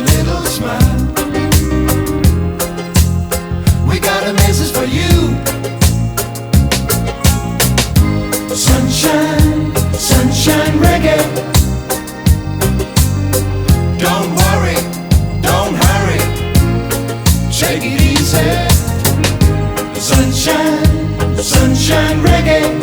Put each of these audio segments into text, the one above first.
little smile. We got a message for you. Sunshine, sunshine reggae. Don't worry, don't hurry. Take it easy. Sunshine, sunshine reggae.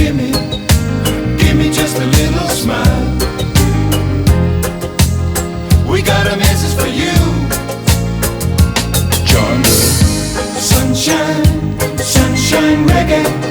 Gimme, gimme, just a little smile. We got a message for you. Sunshine, sunshine reggae.